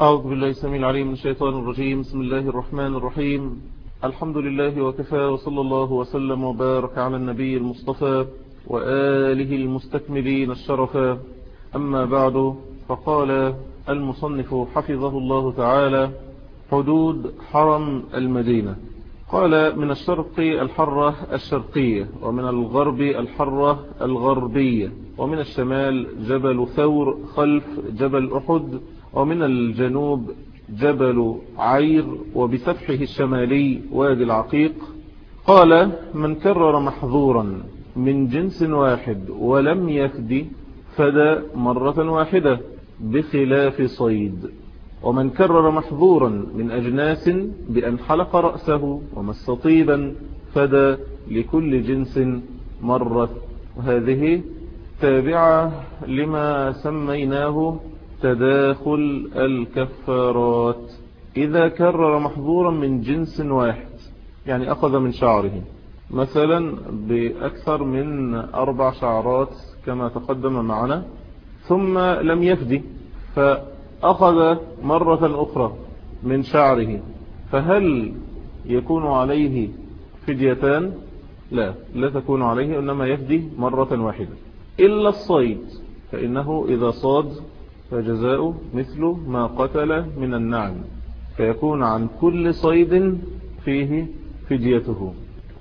أعوذ بالله السميع العليم من الشيطان الرجيم. بسم الله الرحمن الرحيم. الحمد لله وكفى وصلى الله وسلم وبارك على النبي المصطفى وآله المستكملين الشرفا أما بعد فقال المصنف حفظه الله تعالى حدود حرم المدينة. قال من الشرق الحرة الشرقية ومن الغرب الحرة الغربية ومن الشمال جبل ثور خلف جبل أحد ومن الجنوب جبل عير وبسفحه الشمالي وادي العقيق. قال من كرر محظورا من جنس واحد ولم يفدي فدى مرة واحدة بخلاف صيد. ومن كرر محظورا من أجناس بأن حلق رأسه ومس طيبا فدى لكل جنس مرة. وهذه تابعة لما سميناه تداخل الكفارات. إذا كرر محظورا من جنس واحد يعني أخذ من شعره مثلا بأكثر من أربع شعرات كما تقدم معنا ثم لم يفدي فأخذ مرة أخرى من شعره فهل يكون عليه فديتان؟ لا لا تكون عليه إنما يفدي مرة واحدة. إلا الصيد فإنه إذا صاد فجزاء مثل ما قتل من النعم فيكون عن كل صيد فيه فديته.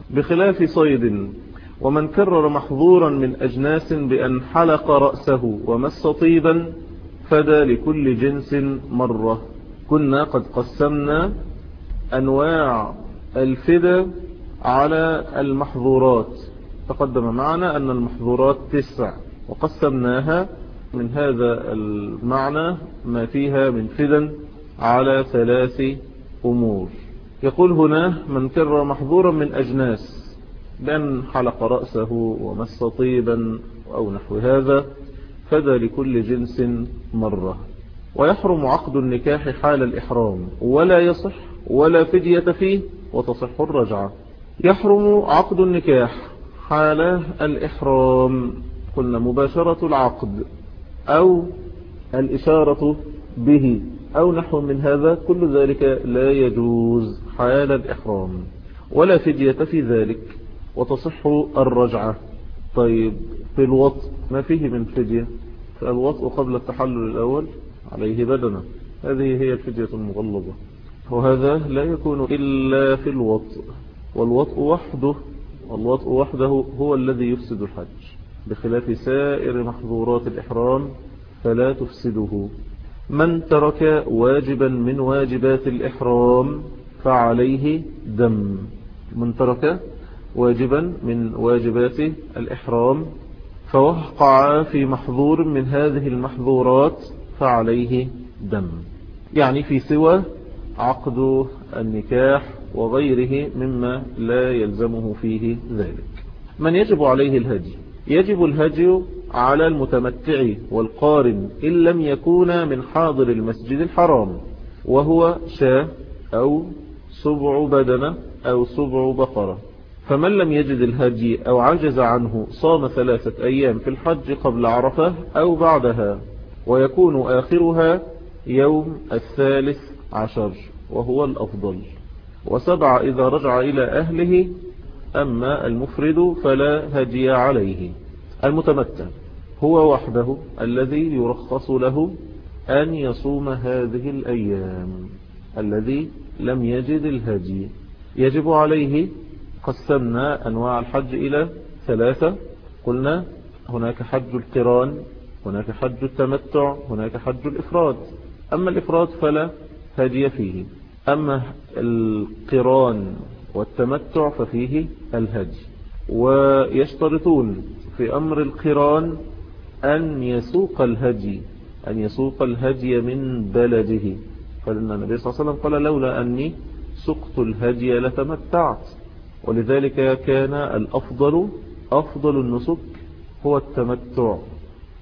بخلاف صيد ومن كرر محظورا من أجناس بأن حلق رأسه ومس طيبا فدى لكل جنس مرة. كنا قد قسمنا أنواع الفدى على المحظورات. تقدم معنا أن المحظورات تسع وقسمناها من هذا المعنى ما فيها من فدا على ثلاث أمور. يقول هنا من كرر محظورا من أجناس بأن حلق رأسه ومس طيبا أو نحو هذا فدى لكل جنس مرة. ويحرم عقد النكاح حال الإحرام ولا يصح ولا فدية فيه وتصح الرجعة. يحرم عقد النكاح حال الإحرام. قلنا مباشرة العقد. أو الإشارة به أو نحو من هذا كل ذلك لا يجوز حال الإحرام ولا فدية في ذلك وتصح الرجعة. طيب في الوطء ما فيه من فدية؟ فالوطء قبل التحلل الأول عليه بدنة. هذه هي الفدية المغلظة. وهذا لا يكون إلا في الوطء. والوطء وحده والوطء وحده هو الذي يفسد الحج. بخلاف سائر محظورات الإحرام فلا تفسده. من ترك واجبا من واجبات الإحرام فعليه دم. من ترك واجبا من واجبات الإحرام فوقع في محظور من هذه المحظورات فعليه دم. يعني في سوى عقد النكاح وغيره مما لا يلزمه فيه ذلك. من يجب عليه الهدي؟ يجب الهدي على المتمتع والقارن إن لم يكون من حاضر المسجد الحرام وهو شاة أو سبع بدنة أو سبع بقرة. فمن لم يجد الهدي أو عجز عنه صام ثلاثة أيام في الحج قبل عرفة أو بعدها ويكون آخرها يوم الثالث عشر وهو الأفضل. وسبع إذا رجع إلى أهله أما المفرد فلا هدي عليه. المتمتع هو وحده الذي يرخص له أن يصوم هذه الأيام الذي لم يجد الهدي. يجب عليه قسمنا أنواع الحج إلى ثلاثة. قلنا هناك حج القران هناك حج التمتع هناك حج الإفراد. أما الإفراد فلا هدي فيه. أما القران والتمتع ففيه الهدي ويشترطون في أمر القران أن يسوق الهدي أن يسوق الهدي من بلده. فلأن النبي صلى الله عليه وسلم قال لولا أني سقت الهدي لتمتعت. ولذلك كان الأفضل أفضل النسك هو التمتع.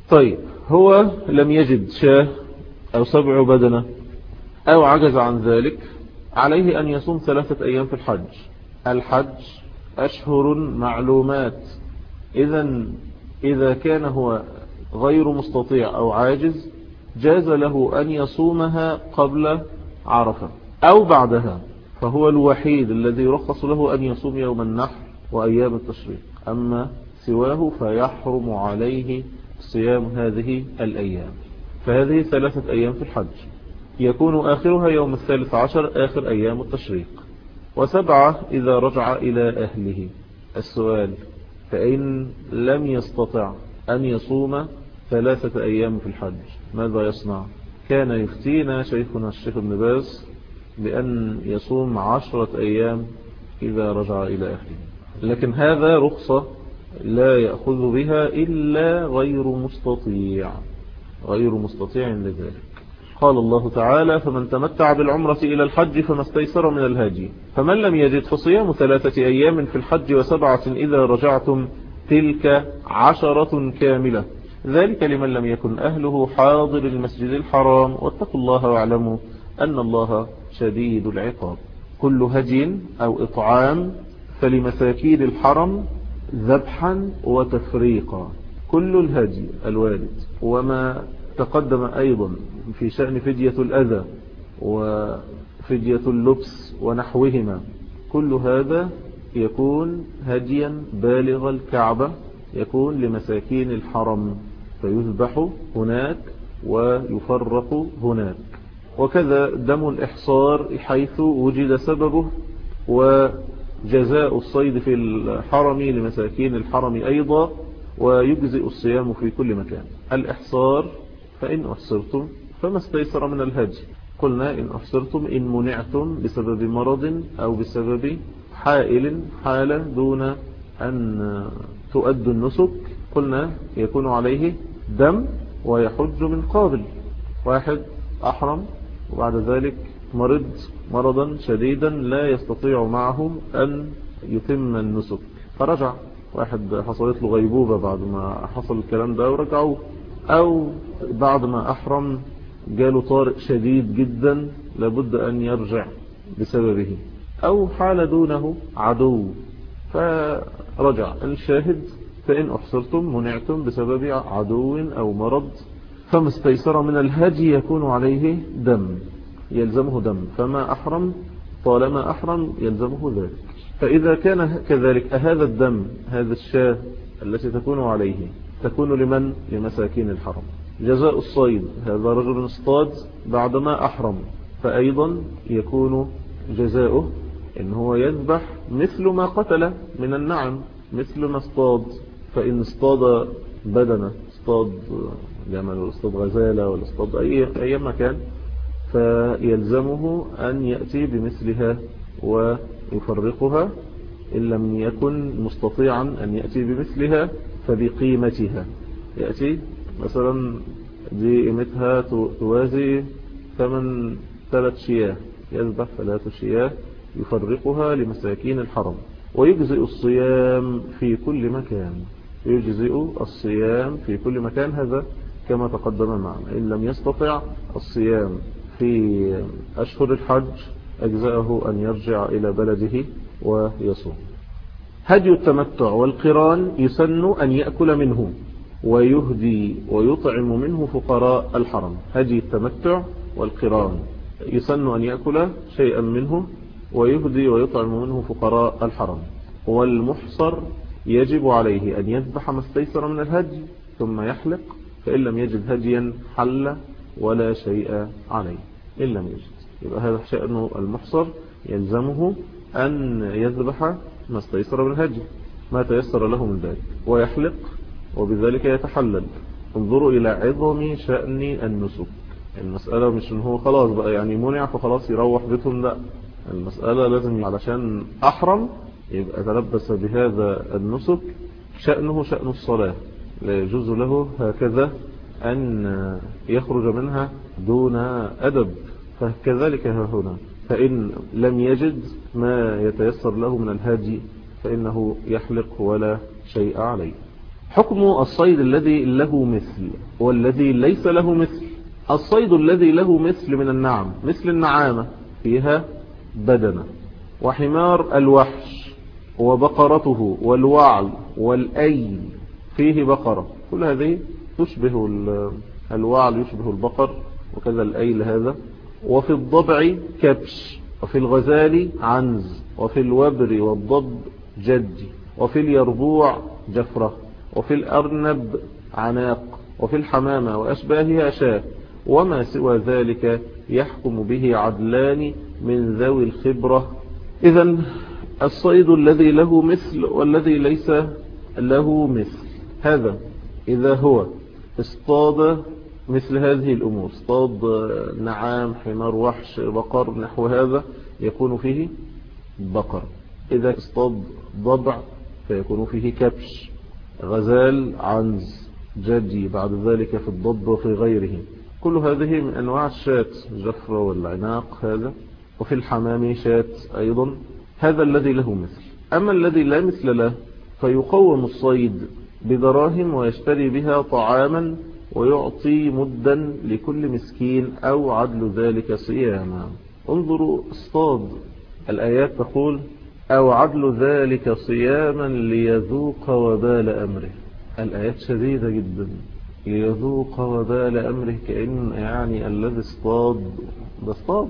طيب هو لم يجد شاه أو سبع بدنة أو عجز عن ذلك. عليه أن يصوم ثلاثة أيام في الحج. الحج أشهر معلومات. إذا إذا كان هو غير مستطيع أو عاجز جاز له أن يصومها قبل عرفة أو بعدها فهو الوحيد الذي يرخص له أن يصوم يوم النحر وأيام التشريق. أما سواه فيحرم عليه صيام هذه الأيام. فهذه ثلاثة أيام في الحج. يكون آخرها يوم الثالث عشر آخر أيام التشريق. وسبعة إذا رجع إلى أهله. السؤال فإن لم يستطع أن يصوم ثلاثة أيام في الحج ماذا يصنع؟ كان يفتينا شيخنا الشيخ ابن باز بأن يصوم عشرة أيام إذا رجع إلى أهله. لكن هذا رخصة لا يأخذ بها إلا غير مستطيع. غير مستطيع لذلك. قال الله تعالى فمن تمتع بالعمرة إلى الحج فما استيسر من الهاجي فمن لم يجد فصيام ثلاثة أيام في الحج وسبعة إذا رجعتم تلك عشرة كاملة. ذلك لمن لم يكن أهله حاضر المسجد الحرام. واتقوا الله واعلموا أن الله شديد العقاب. كل هدي أو إطعام فلمساكين الحرم ذبحا وتفريقا. كل الهدي الوارد. وما تقدم أيضا في شأن فدية الأذى وفدية اللبس ونحوهما. كل هذا يكون هديا بالغ الكعبة يكون لمساكين الحرم فيذبح هناك ويفرق هناك. وكذا دم الإحصار حيث وجد سببه وجزاء الصيد في الحرم لمساكين الحرم أيضا ويجزئ الصيام في كل مكان. الإحصار فإن أحصرتم فما استيسر من الهج؟ قلنا إن أحصرتم إن منعتم بسبب مرض أو بسبب حائل حالة دون أن تؤدوا النسك. قلنا يكون عليه دم ويحج من قابل واحد أحرم وبعد ذلك مرض مرضا شديدا لا يستطيع معه أن يتم النسك. فرجع. واحد حصلت له غيبوبة بعد ما حصل الكلام ده ورجعوه. أو بعد ما أحرم جاله طارئ شديد جدا لابد أن يرجع بسببه. أو حال دونه عدو. فرجع. الشاهد فإن أحصرتم منعتم بسبب عدو أو مرض فما استيسر من الهدي يكون عليه دم يلزمه دم. فما أحرم طالما أحرم يلزمه ذلك. فإذا كان كذلك هذا الدم هذا الشاة التي تكون عليه تكون لمن؟ لمساكين الحرم. جزاء الصيد هذا رجل اصطاد بعدما أحرم فأيضا يكون جزاؤه إن هو يذبح مثل ما قتل من النعم مثل ما اصطاد فإن اصطاد بدنة اصطاد جمل ولا اصطاد غزالة ولا اصطاد أي, أي مكان فيلزمه أن يأتي بمثلها ويفرقها إن لم يكن مستطيعا أن يأتي بمثلها فبقيمتها يأتي مثلا دي قيمتها توازي ثمن ثلاث شياه. يذبح ثلاث شياه يفرقها لمساكين الحرم. ويجزئ الصيام في كل مكان. يجزئ الصيام في كل مكان. هذا كما تقدم معنا. إن لم يستطع الصيام في أشهر الحج أجزأه أن يرجع إلى بلده ويصوم. هدي التمتع والقران يسن أن يأكل منه. ويهدي ويطعم منه فقراء الحرم. هدي التمتع والقران. يسن أن يأكل شيئا منه ويهدي ويطعم منه فقراء الحرم. والمحصر يجب عليه أن يذبح ما استيسر من الهدي ثم يحلق فإن لم يجد هديا حل ولا شيء عليه. إن لم يجد. يبقى هذا شأنه المحصر يلزمه أن يذبح ما استيسر من الهدي ما تيسر له من ذلك. ويحلق وبذلك يتحلل. انظروا إلى عظم شأن النسك. المسألة مش إن هو خلاص بقى يعني منع فخلاص يروح بيتهم لا. المسألة لازم علشان أحرم يبقى تلبس بهذا النسك. شأنه شأن الصلاة. لا يجوز له هكذا أن يخرج منها دون أدب. فكذلك هنا. فإن لم يجد ما يتيسر له من الهادي فإنه يحلق ولا شيء عليه. حكم الصيد الذي له مثل والذي ليس له مثل. الصيد الذي له مثل من النعم مثل النعامة فيها بدنة وحمار الوحش وبقرته والوعل والأيل فيه بقرة. كل هذه تشبه الوعل يشبه البقر وكذا الأيل هذا. وفي الضبع كبش وفي الغزال عنز وفي الوبر والضب جدي وفي اليربوع جفرة. وفي الأرنب عناق وفي الحمامة وأشباهها شاة وما سوى ذلك يحكم به عدلان من ذوي الخبرة. إذا الصيد الذي له مثل والذي ليس له مثل هذا إذا هو اصطاد مثل هذه الأمور اصطاد نعام حمار وحش بقر نحو هذا يكون فيه بقر. إذا اصطاد ضبع فيكون فيه كبش. غزال عنز جدي بعد ذلك في الضب وفي غيره. كل هذه من أنواع الشات الجفرة والعناق هذا وفي الحمام شات أيضا. هذا الذي له مثل. أما الذي لا مثل له فيقوم الصيد بدراهم ويشتري بها طعاما ويعطي مدا لكل مسكين أو عدل ذلك صياما. انظروا اصطاد الآيات تقول أو عدل ذلك صياما ليذوق وبال أمره. الآيات شديدة جدا. ليذوق وبال أمره كأن يعني الذي اصطاد. ده اصطاد.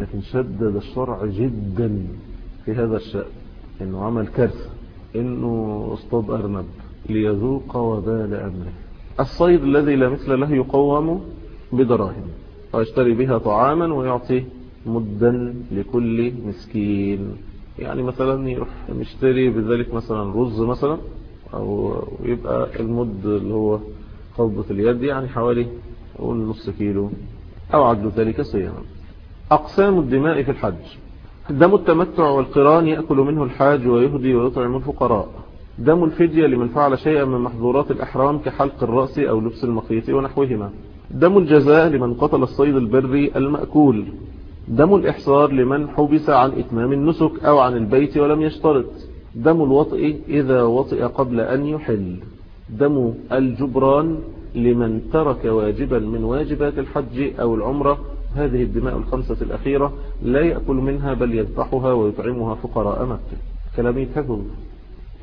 لكن شدد الشرع جدا في هذا الشأن. إنه عمل كارثة. إنه اصطاد أرنب. ليذوق وبال أمره. الصيد الذي لا مثل له يقوم بدراهم. ويشتري بها طعاما ويعطي مدا لكل مسكين. يعني مثلا يروح يشتري بذلك مثلا رز مثلا أو يبقى المد اللي هو قبضة اليد يعني حوالي نص كيلو أو عدل ذلك صياما. أقسام الدماء في الحج. دم التمتع والقران يأكل منه الحاج ويهدي ويطعم الفقراء. دم الفدية لمن فعل شيئا من محظورات الأحرام كحلق الرأس أو لبس المخيط ونحوهما. دم الجزاء لمن قتل الصيد البري المأكول. دم الإحصار لمن حبس عن إتمام النسك أو عن البيت ولم يشترط. دم الوطئ إذا وطئ قبل أن يحل. دم الجبران لمن ترك واجبا من واجبات الحج أو العمرة. هذه الدماء الخمسة الأخيرة لا يأكل منها بل يذبحها ويطعمها فقراء مكة. كلامي تفضل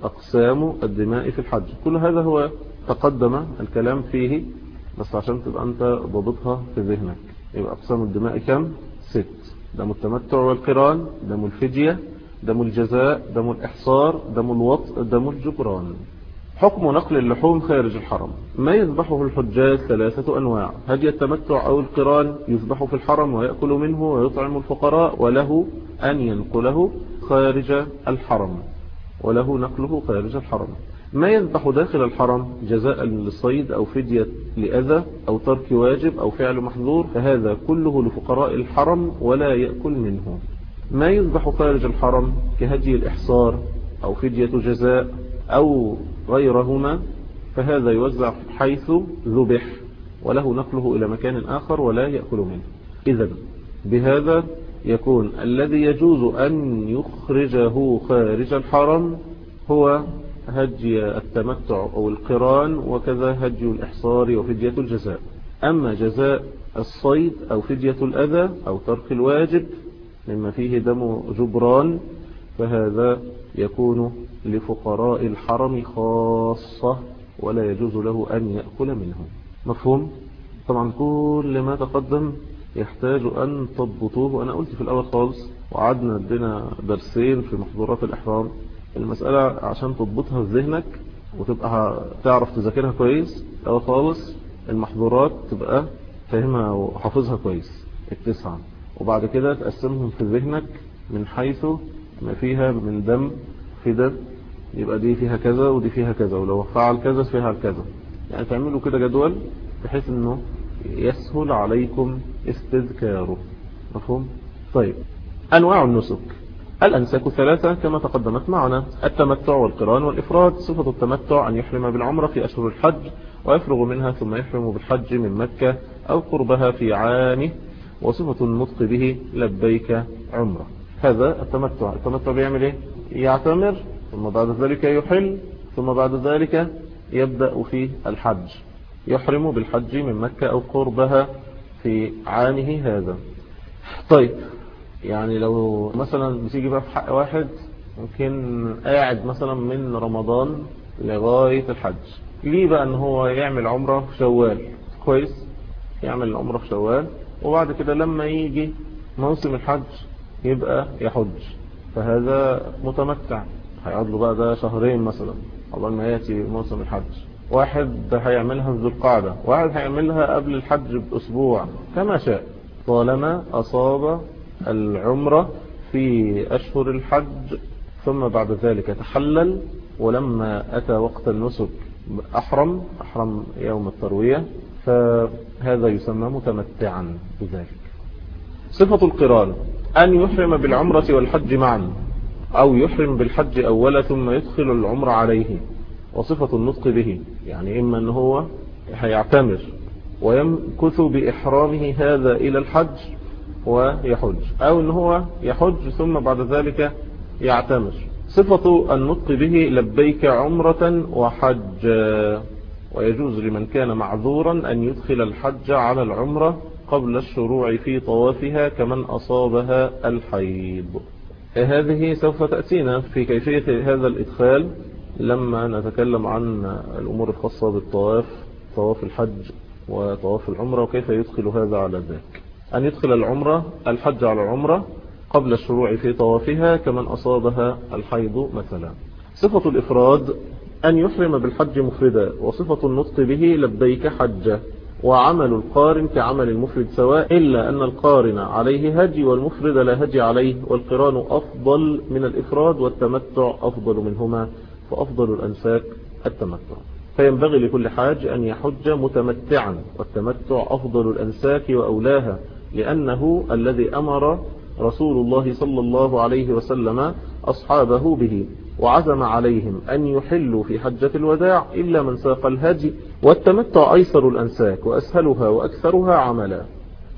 أقسام الدماء في الحج. كل هذا هو تقدم الكلام فيه. بس عشان تبقى أنت ضبطها في ذهنك. يبقى أقسام الدماء كم؟ ست دم التمتع والقران دم الفدية دم الجزاء دم الإحصار دم الوطء دم الجبران. حكم نقل اللحوم خارج الحرم. ما يذبحه الحجاج ثلاثة أنواع؟ هدي التمتع أو القران يذبح في الحرم ويأكل منه ويطعم الفقراء وله أن ينقله خارج الحرم؟ وله نقله خارج الحرم. ما يذبح داخل الحرم؟ جزاء للصيد أو فدية لأذى أو ترك واجب أو فعل محظور؟ فهذا كله لفقراء الحرم ولا يأكل منه. ما يذبح خارج الحرم؟ كهدي الإحصار أو فدية جزاء أو غيرهما؟ فهذا يوزع حيث ذبح. وله نقله إلى مكان آخر ولا يأكل منه. إذا بهذا يكون الذي يجوز أن يخرجه خارج الحرم هو هدي التمتع أو القران وكذا هدي الإحصار وفدية الجزاء أما جزاء الصيد أو فدية الأذى أو ترك الواجب مما فيه دم جبران فهذا يكون لفقراء الحرم خاصة ولا يجوز له أن يأكل منه مفهوم؟ طبعا كل ما تقدم يحتاج أن تضبطوه. وأنا قلت في الأول خالص وعدنا ادينا درسين في محظورات الإحرام. المسألة عشان تضبطها في ذهنك وتبقى تعرف تذاكرها كويس الأول خالص المحظورات تبقى فاهمها وحافظها كويس التسعة وبعد كده تقسمهم في ذهنك من حيث ما فيها من دم في دم يبقى دي فيها كذا ودي فيها كذا ولو فعل كذا فيها كذا. يعني تعملوا كده جدول بحيث إنه يسهل عليكم استذكاره. مفهوم؟ طيب. أنواع النسك. الأنساك ثلاثة كما تقدمت معنا. التمتع والقران والإفراد. صفة التمتع أن يحرم بالعمرة في أشهر الحج ويفرغ منها ثم يحرم بالحج من مكة أو قربها في عامه. وصفة النطق به لبيك عمرة. هذا التمتع. التمتع بيعمل إيه؟ يعتمر ثم بعد ذلك يحل ثم بعد ذلك يبدأ في الحج. يحرم بالحج من مكة أو قربها في عامه هذا. طيب يعني لو مثلا بتيجي بقى في حق واحد ممكن قاعد مثلا من رمضان لغاية الحج. ليه بقى إن هو يعمل عمرة في شوال؟ كويس يعمل العمرة في شوال وبعد كده لما يجي موسم الحج يبقى يحج. فهذا متمتع. هيقعد له بقى ده شهرين مثلا قبل ما يأتي موسم الحج. واحد هيعملها في ذو واحد هيعملها قبل الحج بأسبوع كما شاء. طالما أصاب العمرة في أشهر الحج ثم بعد ذلك تحلل ولما أتى وقت النسك أحرم أحرم يوم التروية فهذا يسمى متمتعا بذلك. صفة القران أن يحرم بالعمرة والحج معا أو يحرم بالحج أولا ثم يدخل العمر عليه. وصفة النطق به يعني إما أن هو هيعتمر ويمكث بإحرامه هذا إلى الحج ويحج أو أن هو يحج ثم بعد ذلك يعتمر. صفة النطق به لبيك عمرة وحج ويجوز لمن كان معذورا أن يدخل الحج على العمرة قبل الشروع في طوافها كمن أصابها الحيض. هذه سوف تأتينا في كيفية هذا الإدخال لما نتكلم عن الأمور الخاصة بالطواف طواف الحج وطواف العمرة وكيف يدخل هذا على ذاك أن يدخل العمرة الحج على العمرة قبل الشروع في طوافها كمن أصابها الحيض مثلا. صفة الإفراد أن يحرم بالحج مفردا وصفة النطق به لبيك حجة. وعمل القارن كعمل المفرد سواء إلا أن القارن عليه هدي والمفرد لا هدي عليه والقران أفضل من الإفراد والتمتع أفضل منهما. فأفضل الأنساك التمتع. فينبغي لكل حاج أن يحج متمتعا والتمتع أفضل الأنساك وأولاها لأنه الذي أمر رسول الله صلى الله عليه وسلم أصحابه به وعزم عليهم أن يحلوا في حجة الوداع إلا من ساق الهدي والتمتع أيسر الأنساك وأسهلها وأكثرها عملا.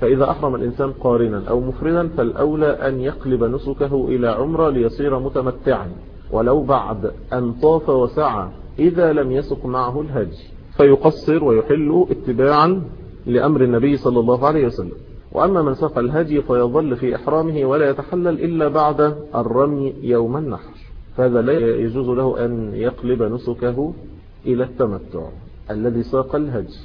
فإذا أحرم الإنسان قارنا أو مفردا فالأولى أن يقلب نسكه إلى عمرة ليصير متمتعا. ولو بعد أن طاف وسعى إذا لم يسق معه الهدي فيقصر ويحل اتباعا لأمر النبي صلى الله عليه وسلم. وأما من ساق الهدي فيظل في إحرامه ولا يتحلل إلا بعد الرمي يوم النحر. فهذا لا يجوز له أن يقلب نسكه إلى التمتع. الذي ساق الهدي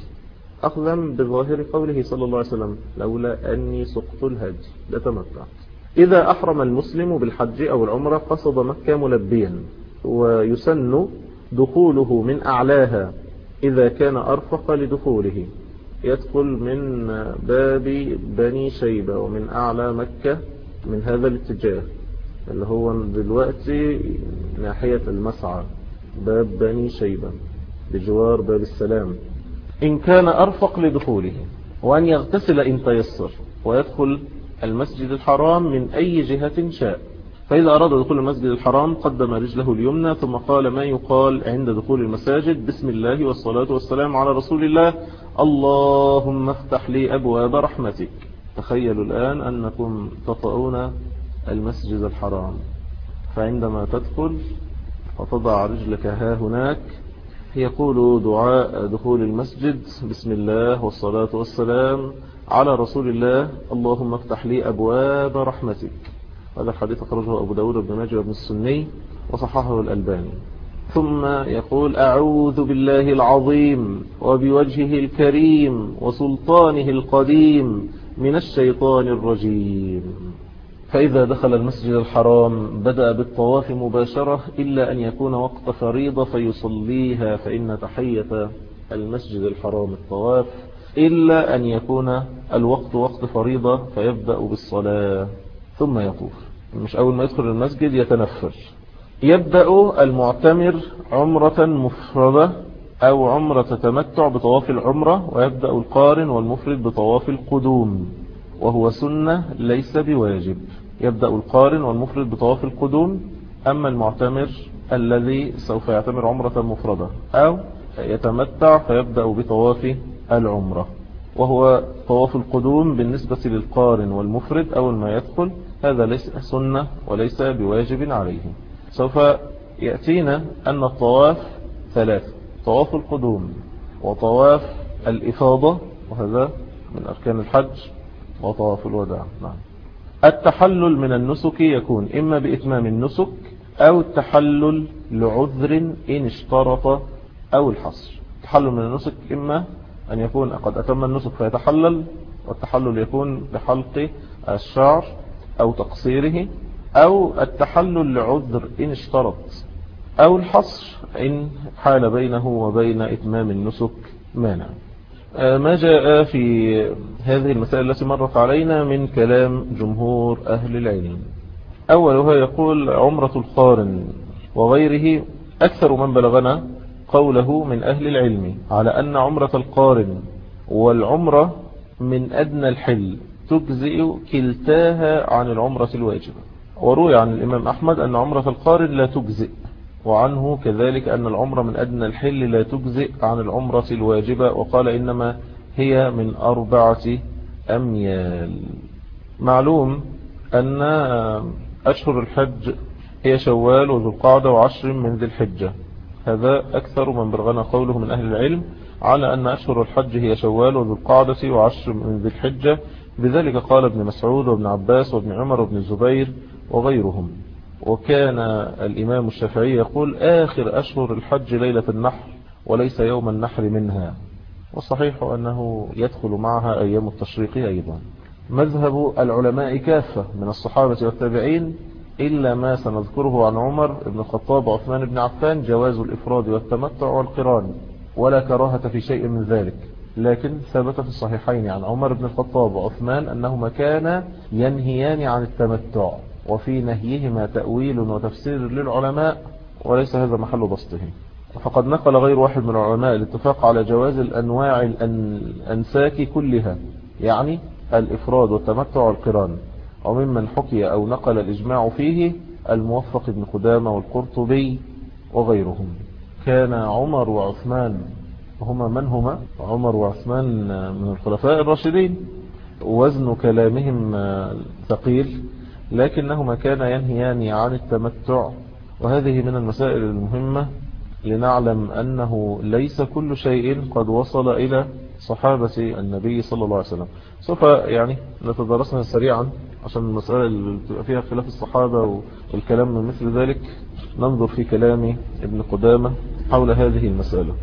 أخذا بظاهر قوله صلى الله عليه وسلم لولا أني سقت الهدي لتمتعت إذا أحرم المسلم بالحج أو العمرة قصد مكة ملبيا ويسن دخوله من أعلاها إذا كان أرفق لدخوله. يدخل من باب بني شيبة ومن أعلى مكة من هذا الاتجاه اللي هو دلوقتي ناحية المسعى باب بني شيبة بجوار باب السلام. إن كان أرفق لدخوله وأن يغتسل إن تيسر ويدخل المسجد الحرام من أي جهة شاء. فإذا أراد دخول المسجد الحرام قدم رجله اليمنى ثم قال ما يقال عند دخول المساجد؟ بسم الله والصلاة والسلام على رسول الله. اللهم افتح لي أبواب رحمتك. تخيلوا الآن أنكم تطؤون المسجد الحرام. فعندما تدخل وتضع رجلك ها هناك يقول دعاء دخول المسجد بسم الله والصلاة والسلام على رسول الله اللهم افتح لي أبواب رحمتك. هذا الحديث أخرجه أبو داود بن ماجه بن السني وصححه الألباني. ثم يقول أعوذ بالله العظيم وبوجهه الكريم وسلطانه القديم من الشيطان الرجيم. فإذا دخل المسجد الحرام بدأ بالطواف مباشرة إلا أن يكون وقت فريضة فيصليها فإن تحية المسجد الحرام الطواف إلا أن يكون الوقت وقت فريضة فيبدأ بالصلاة ثم يطوف. مش أول ما يدخل المسجد يتنفل. يبدأ المعتمر عمرة مفردة أو عمرة تمتع بطواف العمرة ويبدأ القارن والمفرد بطواف القدوم وهو سنة ليس بواجب. يبدأ القارن والمفرد بطواف القدوم أما المعتمر الذي سوف يعتمر عمرة مفردة أو يتمتع فيبدأ بطواف العمرة وهو طواف القدوم بالنسبة للقارن والمفرد أول ما يدخل هذا ليس سنة وليس بواجب عليه. سوف يأتينا أن الطواف ثلاث طواف القدوم وطواف الإفاضة وهذا من أركان الحج وطواف الوداع. نعم. التحلل من النسك يكون إما بإتمام النسك أو التحلل لعذر إن اشترط أو الحصر. التحلل من النسك إما أن يكون قد أتم النسك فيتحلل والتحلل يكون بحلق الشعر أو تقصيره أو التحلل لعذر إن اشترط أو الحصر إن حال بينه وبين إتمام النسك مانع. آه، ما جاء في هذه المسائل التي مرت علينا من كلام جمهور أهل العلم. أولها يقول عمرة القارن وغيره أكثر من بلغنا قوله من أهل العلم على أن عمرة القارن والعمرة من أدنى الحل تجزئ كلتاها عن العمرة الواجبة. وروي عن الإمام أحمد أن عمرة القارن لا تجزئ وعنه كذلك أن العمرة من أدنى الحل لا تجزئ عن العمرة الواجبة وقال إنما هي من أربعة أميال. معلوم أن أشهر الحج هي شوال وذو القعدة وعشر من ذي الحجة. هذا أكثر من برغنا قوله من أهل العلم على أن أشهر الحج هي شوال وذو القعدة وعشر من ذي الحجة. بذلك قال ابن مسعود وابن عباس وابن عمر وابن الزبير وغيرهم. وكان الإمام الشافعي يقول آخر أشهر الحج ليلة النحر وليس يوم النحر منها. والصحيح أنه يدخل معها أيام التشريق أيضا. مذهب العلماء كافة من الصحابة والتابعين إلا ما سنذكره عن عمر بن الخطاب وعثمان بن عفان جواز الإفراد والتمتع والقران ولا كراهة في شيء من ذلك. لكن ثبت في الصحيحين عن عمر بن الخطاب وعثمان أنهما كان ينهيان عن التمتع وفي نهيهما تأويل وتفسير للعلماء وليس هذا محل بسطه. فقد نقل غير واحد من العلماء الاتفاق على جواز الأنواع الأنساك كلها يعني الإفراد والتمتع والقران. وممن حكي أو نقل الإجماع فيه الموفق بن قدامة والقرطبي وغيرهم. كان عمر وعثمان هما من هما؟ عمر وعثمان من الخلفاء الراشدين. وزن كلامهم ثقيل لكنهما كان ينهيان عن التمتع. وهذه من المسائل المهمة لنعلم أنه ليس كل شيء قد وصل إلى صحابة النبي صلى الله عليه وسلم. سوف يعني نتدرسنا سريعا عشان المسألة اللي فيها خلاف الصحابة والكلام من مثل ذلك. ننظر في كلام ابن قدامة حول هذه المسألة.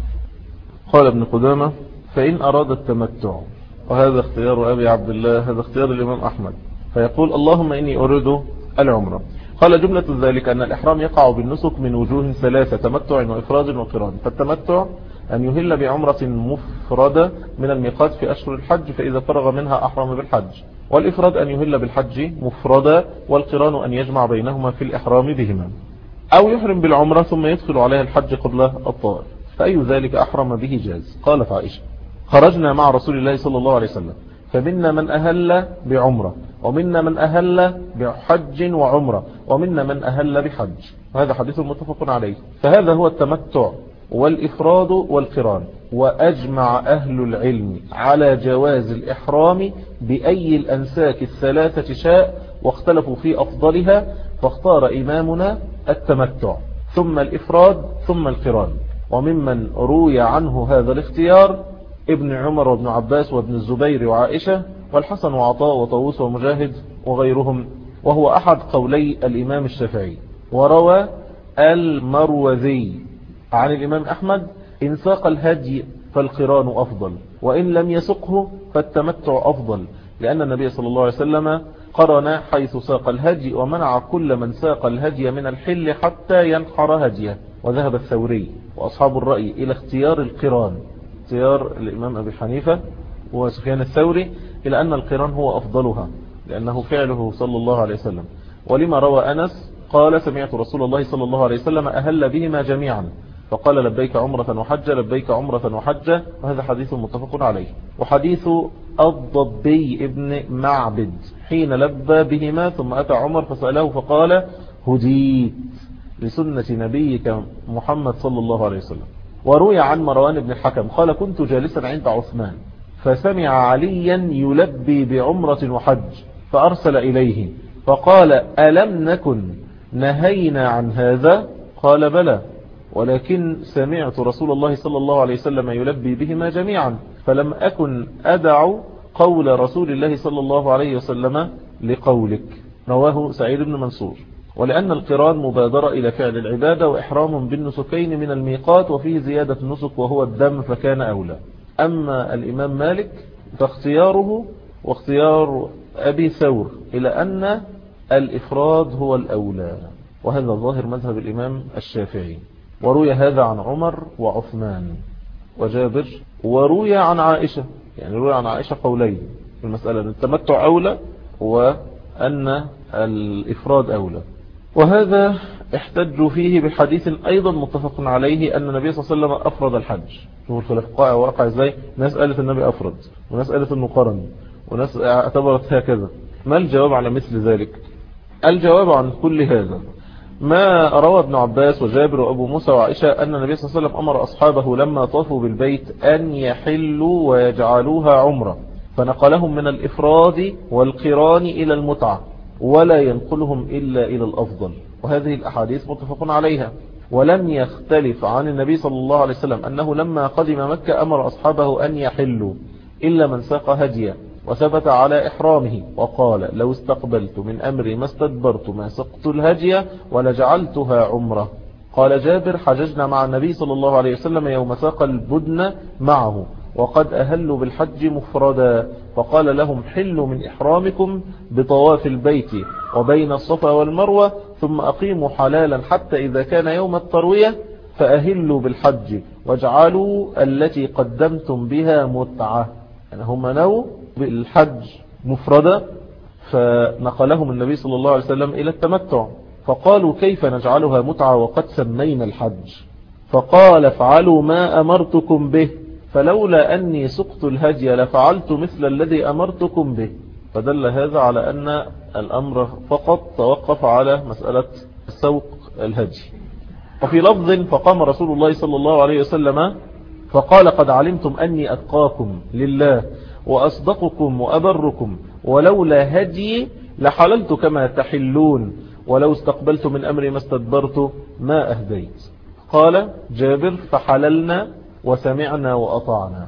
قال ابن قدامة فإن أراد التمتع وهذا اختيار أبي عبد الله هذا اختيار الإمام أحمد. فيقول اللهم إني أريد العمرة قال جملة ذلك أن الإحرام يقع بالنسك من وجوه ثلاثة تمتع وإفراد وقران. فالتمتع أن يهل بعمرة مفردة من الميقات في أشهر الحج فإذا فرغ منها أحرم بالحج. والإفراد أن يهل بالحج مفردا والقران أن يجمع بينهما في الإحرام بهما. أو يحرم بالعمرة ثم يدخل عليها الحج قبل الطائر فأي ذلك أحرم به جاز؟ قالت عائشة. خرجنا مع رسول الله صلى الله عليه وسلم. فمنا من أهل بعمرة ومنا من أهل بحج وعمرة ومنا من أهل بحج. وهذا حديث متفق عليه. فهذا هو التمتع. والإفراد والقران وأجمع أهل العلم على جواز الإحرام بأي الأنساك الثلاثة شاء واختلفوا في أفضلها فاختار إمامنا التمتع. ثم الإفراد ثم القران وممن روي عنه هذا الاختيار ابن عمر وابن عباس وابن الزبير وعائشة والحسن وعطاء وطووس ومجاهد وغيرهم وهو أحد قولي الإمام الشافعي. وروى المروذي عن الإمام أحمد إن ساق الهدي فالقران أفضل وإن لم يسقه فالتمتع أفضل لأن النبي صلى الله عليه وسلم قرن حيث ساق الهدي ومنع كل من ساق الهدي من الحل حتى ينحر هديه. وذهب الثوري وأصحاب الرأي إلى اختيار القران اختيار الإمام أبي حنيفة وسفيان الثوري إلى أن القران هو أفضلها لأنه فعله صلى الله عليه وسلم. ولما روى أنس قال سمعت رسول الله صلى الله عليه وسلم أهل بهما جميعا. فقال لبيك عمرة وحجة لبيك عمرة وحجة وهذا حديث متفق عليه. وحديث الضبي ابن معبد. حين لبى بهما ثم أتى عمر فسأله فقال هديت لسنة نبيك محمد صلى الله عليه وسلم. وروي عن مروان بن الحكم قال كنت جالسا عند عثمان فسمع عليا يلبي بعمرة وحج فأرسل إليه فقال ألم نكن نهينا عن هذا؟ قال بلى. ولكن سمعت رسول الله صلى الله عليه وسلم يلبي بهما جميعا فلم أكن أدع قول رسول الله صلى الله عليه وسلم لقولك. رواه سعيد بن منصور. ولأن القران مبادرة إلى فعل العبادة وإحرام بالنسكين من الميقات وفيه زيادة النسك وهو الدم فكان أولى. أما الإمام مالك فاختياره واختيار أبي ثور إلى أن الإفراد هو الأولى. وهذا ظاهر مذهب الإمام الشافعي. وروي هذا عن عمر وعثمان وجابر وروي عن عائشة. يعني روي عن عائشة قولين في المسألة أن التمتع أولى وأن الإفراد أولى. وهذا احتجوا فيه بحديث أيضا متفق عليه أن النبي صلى الله عليه وسلم أفرد الحج. شوفوا الخلاف واقع إزاي؟ ناس قالت النبي أفرد وناس قالت أنه قرن وناس اعتبرت هكذا. ما الجواب على مثل ذلك؟ الجواب عن كل هذا ما روى ابن عباس وجابر وأبو موسى وعائشة أن النبي صلى الله عليه وسلم أمر أصحابه لما طافوا بالبيت أن يحلوا ويجعلوها عمرة فنقلهم من الإفراد والقران إلى المتعة ولا ينقلهم إلا إلى الأفضل. وهذه الأحاديث متفق عليها. ولم يختلف عن النبي صلى الله عليه وسلم أنه لما قدم مكة أمر أصحابه أن يحلوا إلا من ساق هديا وثبت على إحرامه وقال لو استقبلت من أمري ما استدبرت ما سقت الهدي ولجعلتها عمرة. قال جابر حججنا مع النبي صلى الله عليه وسلم يوم ساق البدن معه وقد أهلوا بالحج مفردا. فقال لهم حلوا من إحرامكم بطواف البيت وبين الصفا والمروة ثم أقيموا حلالا حتى إذا كان يوم التروية فأهلوا بالحج واجعلوا التي قدمتم بها متعة. يعني هم نو بالحج مفردا فنقلهم النبي صلى الله عليه وسلم إلى التمتع. فقالوا كيف نجعلها متعة وقد سمينا الحج؟ فقال افعلوا ما أمرتكم به فلولا أني سقت الهدي لفعلت مثل الذي أمرتكم به. فدل هذا على أن الأمر فقط توقف على مسألة سوق الهدي. وفي لفظ فقام رسول الله صلى الله عليه وسلم فقال قد علمتم أني أتقاكم لله. وأصدقكم وأبركم ولولا هدي لحللت كما تحلون ولو استقبلت من أمري ما استدبرت ما أهديت. قال جابر فحللنا وسمعنا وأطعنا.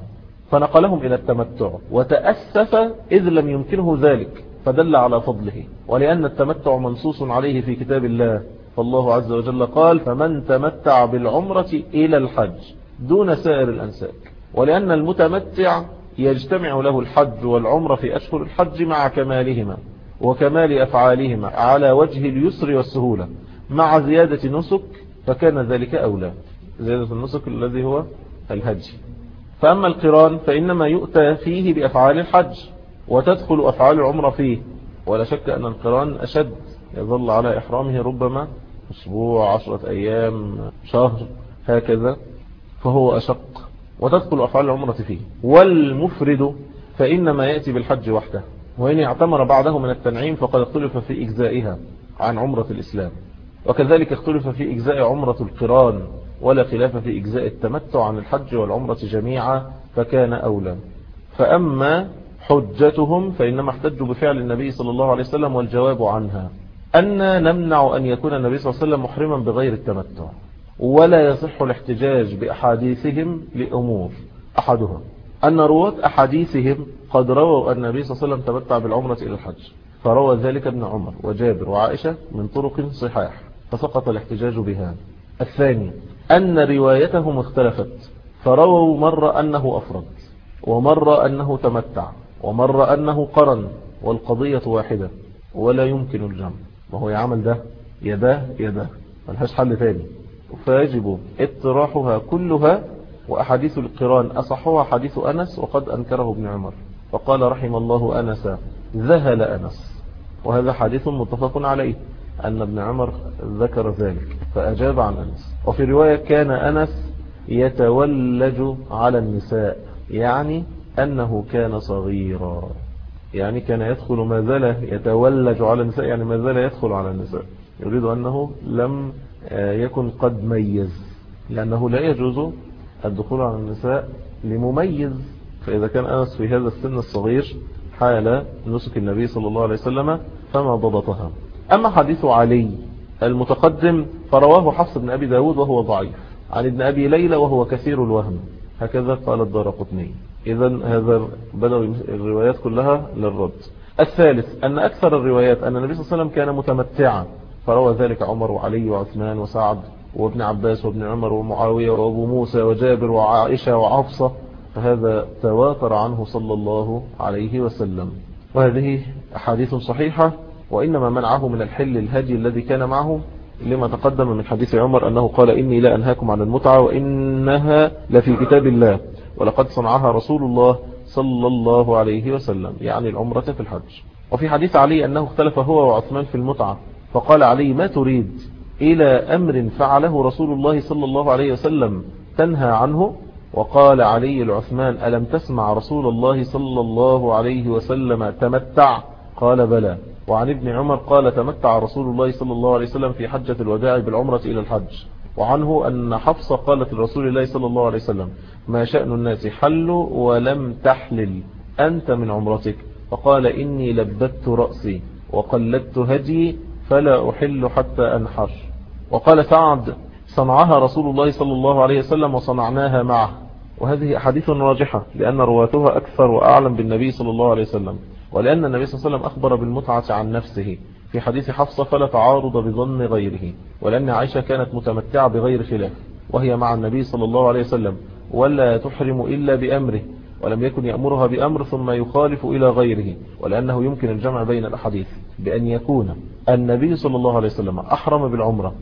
فنقلهم إلى التمتع وتأسف إذ لم يمكنه ذلك فدل على فضله. ولأن التمتع منصوص عليه في كتاب الله. فالله عز وجل قال فمن تمتع بالعمرة إلى الحج دون سائر الأنساك. ولأن المتمتع يجتمع له الحج والعمرة في أشهر الحج مع كمالهما وكمال أفعالهما على وجه اليسر والسهولة. مع زيادة نسك فكان ذلك أولى. زيادة النسك الذي هو الهج. فأما القران فإنما يؤتى فيه بأفعال الحج وتدخل أفعال العمرة فيه. ولا شك أن القران أشد. يظل على إحرامه ربما أسبوع عشرة أيام شهر هكذا. فهو أشق وتدخل أفعال العمرة فيه. والمفرد فإنما يأتي بالحج وحده. وإن اعتمر بعده من التنعيم فقد اختلف في إجزائها عن عمرة الإسلام. وكذلك اختلف في إجزاء عمرة القران ولا خلاف في إجزاء التمتع عن الحج والعمرة جميعا فكان أولى. فأما حجتهم فإنما احتجوا بفعل النبي صلى الله عليه وسلم والجواب عنها. أن نمنع أن يكون النبي صلى الله عليه وسلم محرما بغير التمتع. ولا يصح الاحتجاج بأحاديثهم لأمور أحدها أن رواة أحاديثهم قد رووا النبي صلى الله عليه وسلم تمتع بالعمرة إلى الحج فروى ذلك ابن عمر وجابر وعائشة من طرق صحاح فسقط الاحتجاج بها. الثاني أن روايتهم اختلفت فرووا مرة أنه أفرد ومرة أنه تمتع ومرة أنه قرن والقضية واحدة ولا يمكن الجمع. وهو يعمل ده؟ يده يده ملهاش حل ثاني فيجب اطراحها كلها وأحاديث القرآن أصحها حديث أنس وقد أنكره ابن عمر. فقال رحم الله أنس ذهل أنس. وهذا حديث متفق عليه أن ابن عمر ذكر ذلك فأجاب عن أنس. وفي رواية كان أنس يتولج على النساء يعني أنه كان صغيرا. يعني كان يدخل ما زال يتولج على النساء يعني ما زال يدخل على النساء. يريد أنه لم يكن قد ميز لأنه لا يجوز الدخول على النساء لمميز. فإذا كان أنس في هذا السن الصغير حال نسك النبي صلى الله عليه وسلم فما ضبطها. أما حديث علي المتقدم فرواه حفص بن أبي داود وهو ضعيف. عن ابن أبي ليلى وهو كثير الوهم. هكذا قال الدار قطني إذا هذا بدأ الروايات كلها للرد. الثالث أن أكثر الروايات أن النبي صلى الله عليه وسلم كان متمتعا. فروى ذلك عمر وعلي وعثمان وسعد وابن عباس وابن عمر ومعاوية وأبو موسى وجابر وعائشة وعفصة فهذا تواتر عنه صلى الله عليه وسلم. وهذه أحاديث صحيحة وإنما منعه من الحل الهدي الذي كان معه لما تقدم من حديث عمر أنه قال إني لا أنهاكم عن المتعة وإنها لفي كتاب الله ولقد صنعها رسول الله صلى الله عليه وسلم. يعني العمرة في الحج. وفي حديث علي أنه اختلف هو وعثمان في المتعة. فقال علي ما تريد إلى أمر فعله رسول الله صلى الله عليه وسلم تنهى عنه؟ وقال علي العثمان ألم تسمع رسول الله صلى الله عليه وسلم تمتع؟ قال بلى. وعن ابن عمر قال تمتع رسول الله صلى الله عليه وسلم في حجة الوداع بالعمرة إلى الحج. وعنه أن حفصة قالت لرسول الله صلى الله عليه وسلم ما شأن الناس حلوا ولم تحلل أنت من عمرتك. فقال إني لبت رأسي وقلدت هدي فلا أحل حتى أنحر. وقال سعد صنعها رسول الله صلى الله عليه وسلم وصنعناها معه. وهذه حديث راجحة لأن رواتها أكثر وأعلم بالنبي صلى الله عليه وسلم. ولأن النبي صلى الله عليه وسلم أخبر بالمتعة عن نفسه. في حديث حفصة فلا تعارض بظن غيره. ولأن عائشة كانت متمتعة بغير خلاف. وهي مع النبي صلى الله عليه وسلم. ولا تحرم إلا بأمره. ولم يكن يأمرها بأمر ثم يخالف إلى غيره ولأنه يمكن الجمع بين الأحاديث بأن يكون النبي صلى الله عليه وسلم أحرم بالعمرة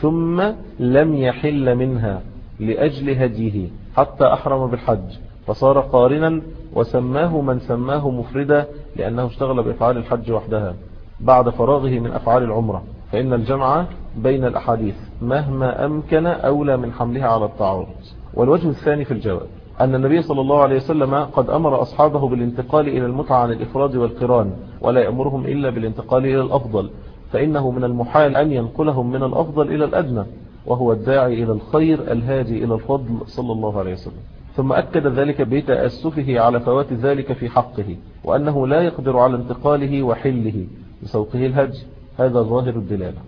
ثم لم يحل منها لأجل هديه حتى أحرم بالحج فصار قارنا وسماه من سماه مفردا لأنه اشتغل بإفعال الحج وحدها بعد فراغه من أفعال العمرة فإن الجمع بين الأحاديث مهما أمكن أولى من حملها على التعارض والوجه الثاني في الجواب أن النبي صلى الله عليه وسلم قد أمر أصحابه بالانتقال إلى المتعة عن الإفراد والقران ولا يأمرهم إلا بالانتقال إلى الأفضل فإنه من المحال أن ينقلهم من الأفضل إلى الأدنى وهو الداعي إلى الخير الهادي إلى الفضل صلى الله عليه وسلم. ثم أكد ذلك بتأسفه على فوات ذلك في حقه وأنه لا يقدر على انتقاله وحله بسوقه الهدي هذا ظاهر الدلالة.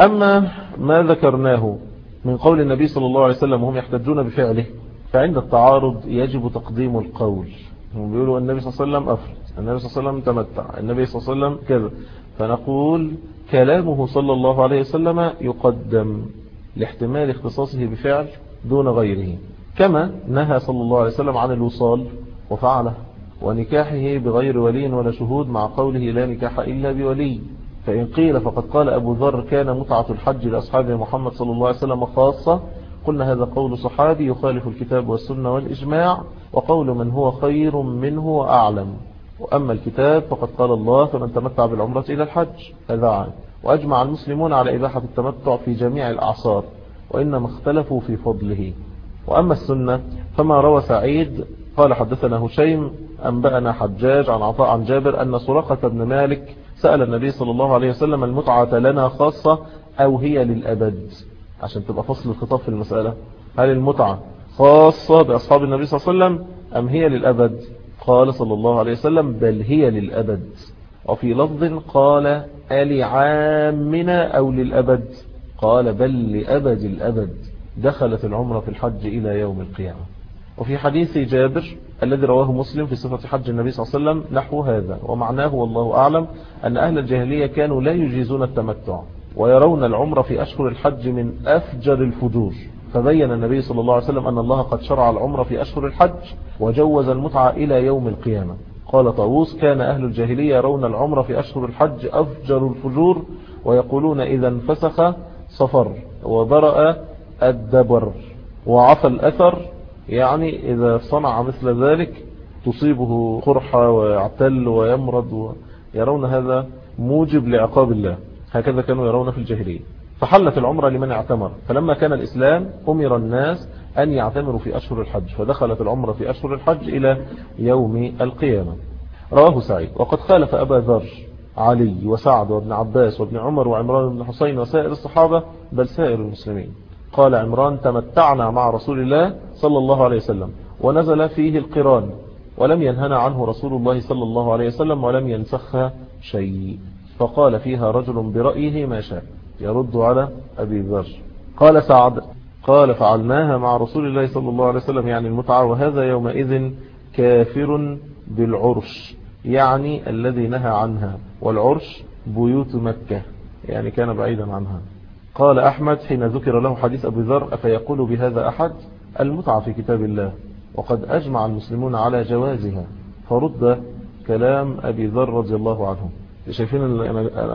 أما ما ذكرناه من قول النبي صلى الله عليه وسلم وهم يحتجون بفعله فعند التعارض يجب تقديم القول. هم بيقولوا النبي صلى الله عليه وسلم أفرد النبي صلى الله عليه وسلم تمتع النبي صلى الله عليه وسلم كذا فنقول كلامه صلى الله عليه وسلم يقدم لاحتمال اختصاصه بفعل دون غيره كما نهى صلى الله عليه وسلم عن الوصال وفعله ونكاحه بغير ولي ولا شهود مع قوله لا نكاح إلا بولي. فإن قيل فقد قال أبو ذر كان متعة الحج لأصحاب محمد صلى الله عليه وسلم خاصة قلنا هذا قول صحابي يخالف الكتاب والسنة والإجماع وقول من هو خير منه وأعلم وأما الكتاب فقد قال الله فمن تمتع بالعمرة إلى الحج. هذا عام. وأجمع المسلمون على إباحة التمتع في جميع الأعصار وإنما اختلفوا في فضله. وأما السنة فما روى سعيد قال حدثنا هشيم أنبأنا حجاج عن عطاء عن جابر أن سرقة بن مالك سأل النبي صلى الله عليه وسلم المتعة لنا خاصة أو هي للأبد. عشان تبقى فصل الخطاب في المسألة. هل المتعة خاصة بأصحاب النبي صلى الله عليه وسلم أم هي للأبد؟ قال صلى الله عليه وسلم بل هي للأبد. وفي لفظ قال ألعامنا أو للأبد؟ قال بل لأبد الأبد. دخلت العمرة في الحج إلى يوم القيامة. وفي حديث جابر الذي رواه مسلم في صفة حج النبي صلى الله عليه وسلم نحو هذا. ومعناه والله أعلم أن أهل الجاهلية كانوا لا يجيزون التمتع. ويرون العمر في أشهر الحج من أفجر الفجور. فبين النبي صلى الله عليه وسلم أن الله قد شرع العمر في أشهر الحج وجوز المتعة إلى يوم القيامة. قال طاووس كان أهل الجاهلية يرون العمر في أشهر الحج أفجر الفجور ويقولون إذا انفسخ صفر وبرأ الدبر وعفى الأثر. يعني إذا صنع مثل ذلك تصيبه قرحة ويعتل ويمرض ويرون هذا موجب لعقاب الله. هكذا كانوا يرون في الجاهلية. فحلت العمرة لمن اعتمر. فلما كان الإسلام أمر الناس أن يعتمروا في أشهر الحج. فدخلت العمرة في أشهر الحج إلى يوم القيامة. رواه سعيد. وقد خالف أبا ذر علي وسعد وابن عباس وابن عمر وعمران بن حسين وسائر الصحابة بل سائر المسلمين. قال عمران تمتعنا مع رسول الله صلى الله عليه وسلم ونزل فيه القران ولم ينهنا عنه رسول الله صلى الله عليه وسلم ولم ينسخها شيء. فقال فيها رجل برأيه ما شاء يرد على أبي ذر. قال سعد قال فعلناها مع رسول الله صلى الله عليه وسلم يعني المتعة وهذا يومئذ كافر بالعرش يعني الذي نهى عنها والعرش بيوت مكة يعني كان بعيدا عنها. قال أحمد حين ذكر له حديث أبي ذر أفيقول بهذا أحد؟ المتعة في كتاب الله وقد أجمع المسلمون على جوازها. فرد كلام أبي ذر رضي الله عنه. شايفين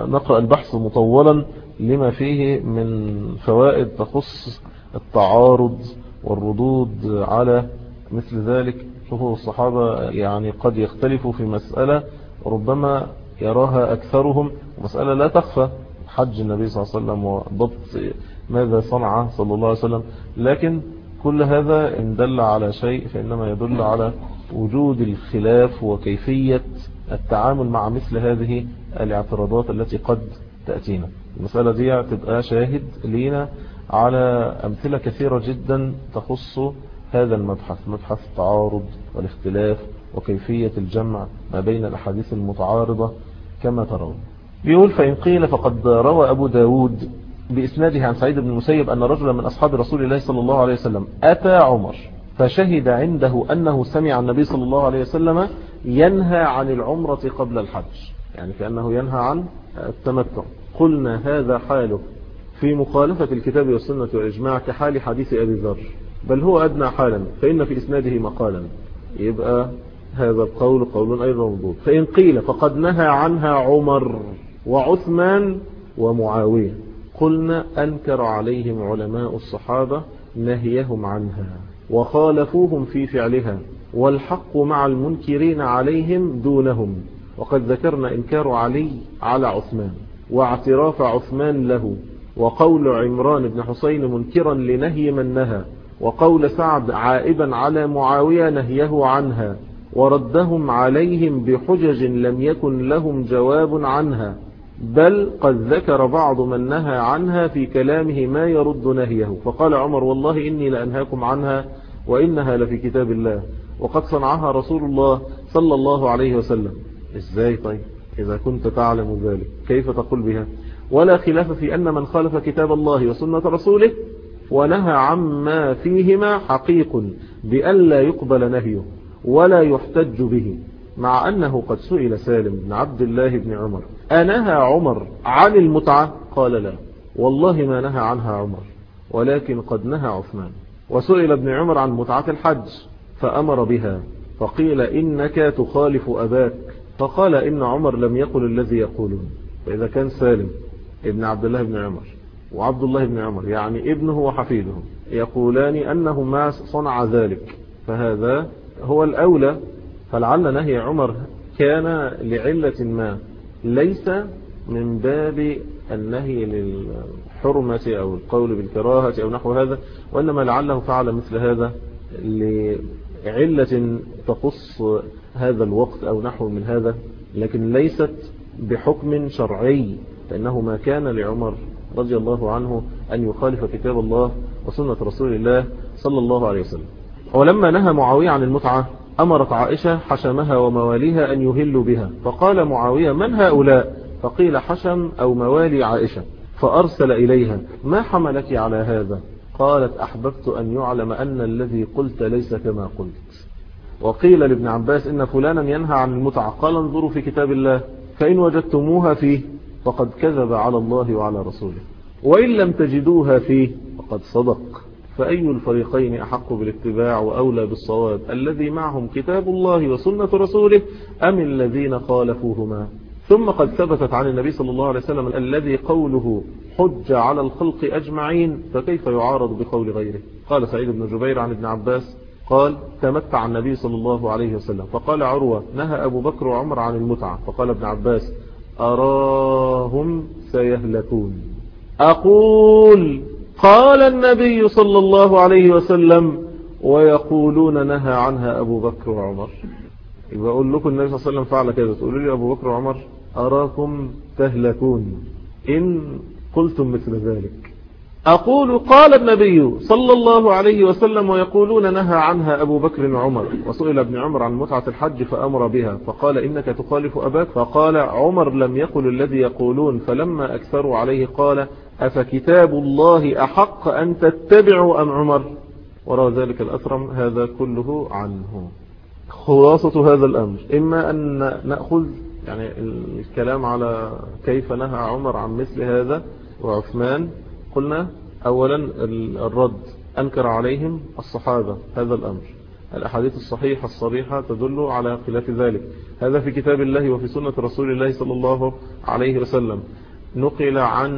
نقرأ البحث مطولا لما فيه من فوائد تخص التعارض والردود على مثل ذلك. شوفوا الصحابة يعني قد يختلفوا في مسألة ربما يراها أكثرهم. مسألة لا تخفى حج النبي صلى الله عليه وسلم وضبط ماذا صنع صلى الله عليه وسلم. لكن كل هذا إن دل على شيء فإنما يدل على وجود الخلاف وكيفية التعامل مع مثل هذه الاعتراضات التي قد تأتينا. المسألة دي تبقى شاهد لينا على أمثلة كثيرة جدا تخص هذا المبحث مبحث التعارض والاختلاف وكيفية الجمع ما بين الأحاديث المتعارضة كما ترون. بيقول فإن قيل فقد روى أبو داود بإسناده عن سعيد بن المسيب أن رجلا من أصحاب رسول الله صلى الله عليه وسلم أتى عمر فشهد عنده أنه سمع النبي صلى الله عليه وسلم ينهى عن العمرة قبل الحج. يعني كأنه ينهى عن التمتع. قلنا هذا حاله في مخالفة الكتاب والسنة والإجماع كحال حديث أبي ذر. بل هو أدنى حالا فإن في إسناده مقالا. يبقى هذا القول قول أيضا مضبوط. فإن قيل فقد نهى عنها عمر وعثمان ومعاوية. قلنا أنكر عليهم علماء الصحابة نهيهم عنها وخالفوهم في فعلها والحق مع المنكرين عليهم دونهم. وقد ذكرنا إنكار علي على عثمان واعتراف عثمان له وقول عمران بن حسين منكرا لنهي من نهى وقول سعد عائبا على معاوية نهيه عنها وردهم عليهم بحجج لم يكن لهم جواب عنها بل قد ذكر بعض من نهى عنها في كلامه ما يرد نهيه. فقال عمر والله إني لأنهاكم عنها وإنها لفي كتاب الله وقد صنعها رسول الله صلى الله عليه وسلم. إزاي طيب؟ إذا كنت تعلم ذلك كيف تقول بها؟ ولا خلاف في أن من خالف كتاب الله وسنة رسوله ونهى عما فيهما حقيق بأن لا يقبل نهيه ولا يحتج به مع أنه قد سئل سالم بن عبد الله بن عمر أنهى عمر عن المتعة؟ قال لا والله ما نهى عنها عمر ولكن قد نهى عثمان وسئل ابن عمر عن متعة الحج فأمر بها فقيل إنك تخالف أباك فقال إن عمر لم يقل الذي يقولون. فإذا كان سالم ابن عبد الله بن عمر وعبد الله بن عمر يعني ابنه وحفيده يقولان أنه ما صنع ذلك فهذا هو الأولى. فلعل نهي عمر كان لعلة ما ليس من باب النهي للحرمة أو القول بالكراهة أو نحو هذا وإنما لعله فعل مثل هذا لعلة تخص هذا الوقت أو نحو من هذا لكن ليست بحكم شرعي فإنه ما كان لعمر رضي الله عنه أن يخالف كتاب الله وسنة رسول الله صلى الله عليه وسلم. ولما نهى معاوية عن المتعة أمرت عائشة حشمها ومواليها أن يهلوا بها. فقال معاوية من هؤلاء؟ فقيل حشم أو موالي عائشة. فأرسل إليها ما حملك على هذا؟ قالت أحببت أن يعلم أن الذي قلت ليس كما قلت. وقيل لابن عباس إن فلانا ينهى عن المتعة. قال انظروا في كتاب الله فإن وجدتموها فيه فقد كذب على الله وعلى رسوله. وإن لم تجدوها فيه فقد صدق. فأي الفريقين أحق بالاتباع وأولى بالصواب؟ الذي معهم كتاب الله وسنة رسوله أم الذين خالفوهما؟ ثم قد ثبتت عن النبي صلى الله عليه وسلم الذي قوله حج على الخلق أجمعين فكيف يعارض بقول غيره؟ قال سعيد بن جبير عن ابن عباس قال تمتع النبي صلى الله عليه وسلم. فقال عروة نهى أبو بكر وعمر عن المتعة. فقال ابن عباس أراهم سيهلكون. أقول قال النبي صلى الله عليه وسلم ويقولون نهى عنها أبو بكر وعمر. يبقى أقول لكم النبي صلى الله عليه وسلم فعل كذا تقولوا لي أبو بكر وعمر أراكم تهلكون. إن قلتم مثل ذلك. أقول قال النبي صلى الله عليه وسلم ويقولون نهى عنها أبو بكر وعمر وسئل ابن عمر عن متعة الحج فأمر بها فقال إنك تخالف أباك؟ فقال عمر لم يقل الذي يقولون فلما أكثروا عليه قال أفكتاب الله أحق أن تتبعوا أم عمر؟ وراء ذلك الأثرم هذا كله عنه. خلاصة هذا الأمر. إما أن نأخذ يعني الكلام على كيف نهى عمر عن مثل هذا وعثمان قلنا أولا الرد أنكر عليهم الصحابة هذا الأمر. الأحاديث الصحيحة الصريحة تدل على خلاف ذلك. هذا في كتاب الله وفي سنة رسول الله صلى الله عليه وسلم. نقل عن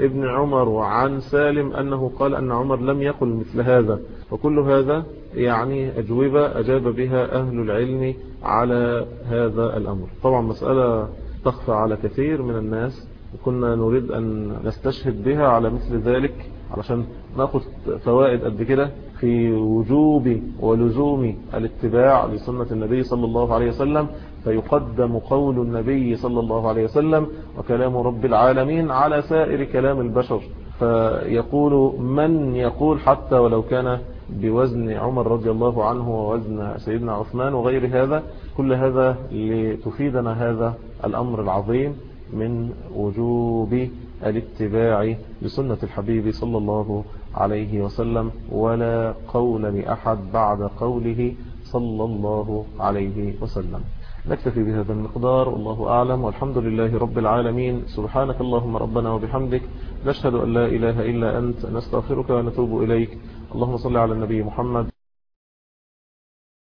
ابن عمر وعن سالم أنه قال أن عمر لم يقل مثل هذا. وكل هذا يعني أجوبة أجاب بها أهل العلم على هذا الأمر. طبعا مسألة تخفى على كثير من الناس. وكنا نريد أن نستشهد بها على مثل ذلك علشان نأخذ فوائد قد كده في وجوب ولزوم الاتباع لسنة النبي صلى الله عليه وسلم فيقدم قول النبي صلى الله عليه وسلم وكلام رب العالمين على سائر كلام البشر. فيقول من يقول حتى ولو كان بوزن عمر رضي الله عنه ووزن سيدنا عثمان وغير هذا كل هذا لتفيدنا هذا الأمر العظيم. من وجوب الاتباع لسنة الحبيب صلى الله عليه وسلم ولا قول لأحد بعد قوله صلى الله عليه وسلم. نكتفي بهذا المقدار والله أعلم والحمد لله رب العالمين. سبحانك اللهم ربنا وبحمدك نشهد أن لا إله إلا أنت نستغفرك ونتوب إليك. اللهم صل على النبي محمد.